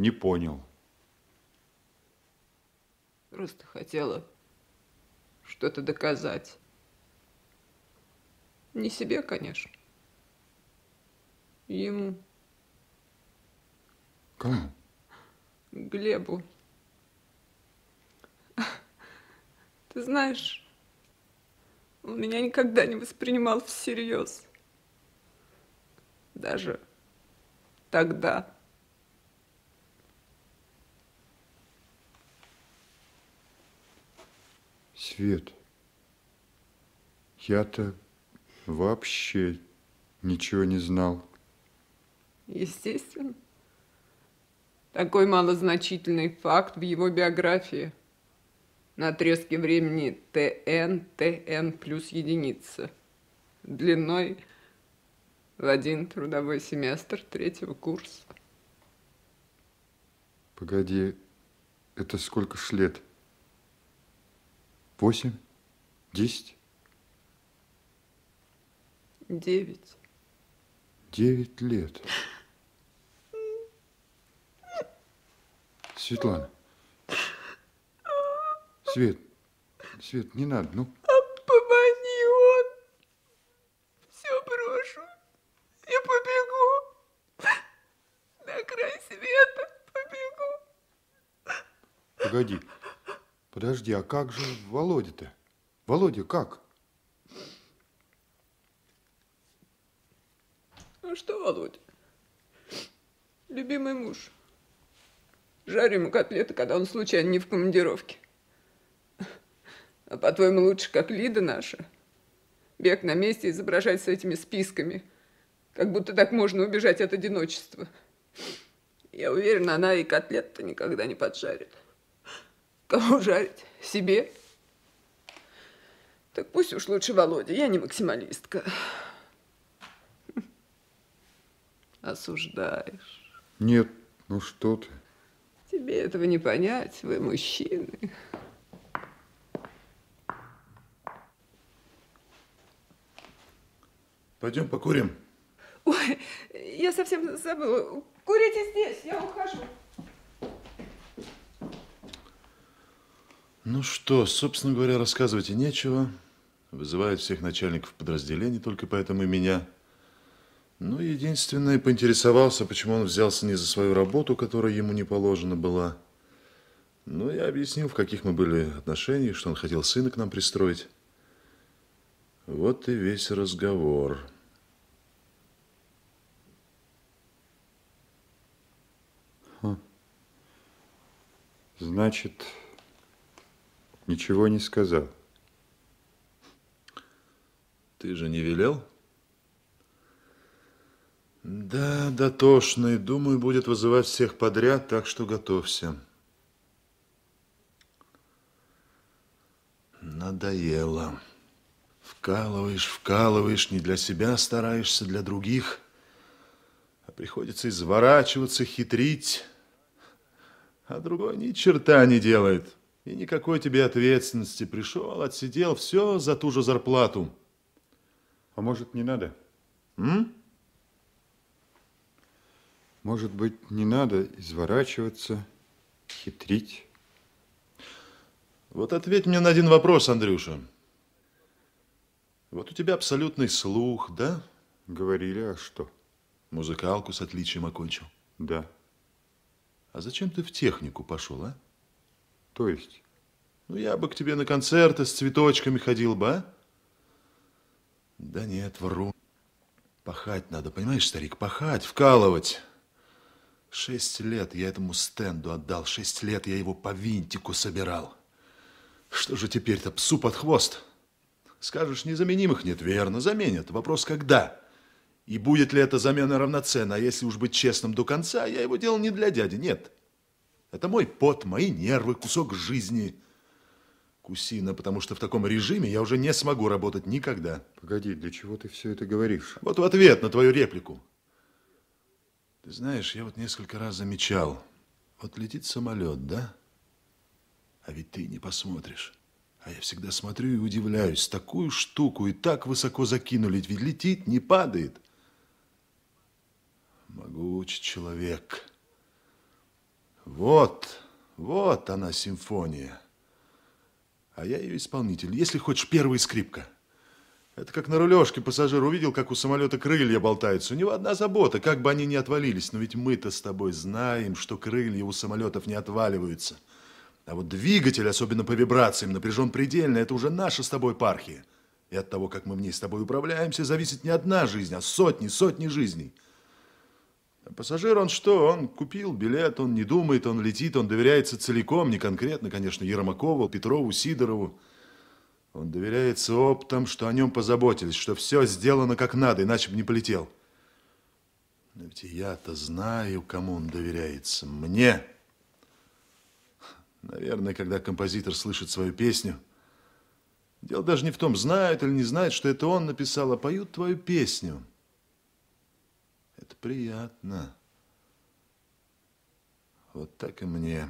Не понял. Просто хотела что-то доказать. Не себе, конечно. Ему. Кому? Глебу. Ты знаешь, он меня никогда не воспринимал всерьез. Даже тогда. Свет, я-то вообще ничего не знал. Естественно. Такой малозначительный факт в его биографии. На отрезке времени ТН, ТН плюс единица. Длиной в один трудовой семестр третьего курса. Погоди, это сколько ж лет? Восемь? Десять? Девять. Девять лет. Светлана. Свет, Свет, не надо, ну. Помани он. Все брошу. Я побегу. На край света побегу. Погоди. Подожди, а как же Володя-то? Володя, как? Ну что, Володя? Любимый муж. Жарю ему котлеты, когда он случайно не в командировке. А по-твоему, лучше, как Лида наша? Бег на месте изображать с этими списками. Как будто так можно убежать от одиночества. Я уверена, она и котлет-то никогда не поджарит. Кому жарить? Себе? Так пусть уж лучше Володя, я не максималистка. Осуждаешь. Нет, ну что ты. Тебе этого не понять, вы мужчины. Пойдем покурим. Ой, я совсем забыла. Курите здесь, я ухожу. Ну что, собственно говоря, рассказывать и нечего. Вызывают всех начальников подразделений, только поэтому и меня. Ну, единственное, поинтересовался, почему он взялся не за свою работу, которая ему не положена была. Ну, я объяснил, в каких мы были отношениях, что он хотел сына к нам пристроить. Вот и весь разговор. Значит, ничего не сказал. Ты же не велел? Да, дотошный. Думаю, будет вызывать всех подряд, так что готовься. Надоело. Вкалываешь, вкалываешь, не для себя стараешься, для других. А приходится изворачиваться, хитрить. А другой ни черта не делает. И никакой тебе ответственности. Пришел, отсидел, все за ту же зарплату. А может, не надо? М? Может быть, не надо изворачиваться, хитрить? Вот ответь мне на один вопрос, Андрюша. Вот у тебя абсолютный слух, да? Говорили, а что? Музыкалку с отличием окончил. Да. А зачем ты в технику пошел, а? То есть? Ну, я бы к тебе на концерты с цветочками ходил бы, а? Да нет, вру. Пахать надо, понимаешь, старик, пахать, вкалывать. Шесть лет я этому стенду отдал, шесть лет я его по винтику собирал. Что же теперь-то, псу под хвост? Скажешь, незаменимых нет, верно, заменят. Вопрос, когда? И будет ли эта замена равноценна? А если уж быть честным до конца, я его делал не для дяди, нет. Это мой пот, мои нервы, кусок жизни. Кусина, потому что в таком режиме я уже не смогу работать никогда. Погоди, для чего ты все это говоришь? Вот в ответ на твою реплику. Ты знаешь, я вот несколько раз замечал. Вот летит самолет, да? А ведь ты не посмотришь. А я всегда смотрю и удивляюсь. Такую штуку и так высоко закинули, ведь летит, не падает. Могучий человек. Вот, вот она симфония. А я ее исполнитель. Если хочешь, первая скрипка. Это как на рулежке пассажир увидел, как у самолета крылья болтаются. У него одна забота, как бы они ни отвалились. Но ведь мы-то с тобой знаем, что крылья у самолетов не отваливаются. А вот двигатель, особенно по вибрациям, напряжен предельно. Это уже наша с тобой пархия. И от того, как мы в ней с тобой управляемся, зависит не одна жизнь, а сотни, сотни жизней. Пассажир, он что? Он купил билет, он не думает, он летит, он доверяется целиком, не конкретно, конечно, Ермакову, Петрову, Сидорову. Он доверяется оптом, что о нем позаботились, что все сделано как надо, иначе бы не полетел. Но ведь я-то знаю, кому он доверяется. Мне. Наверное, когда композитор слышит свою песню, дело даже не в том, знает или не знает, что это он написал, а поют твою песню. Приятно. Вот так и мне.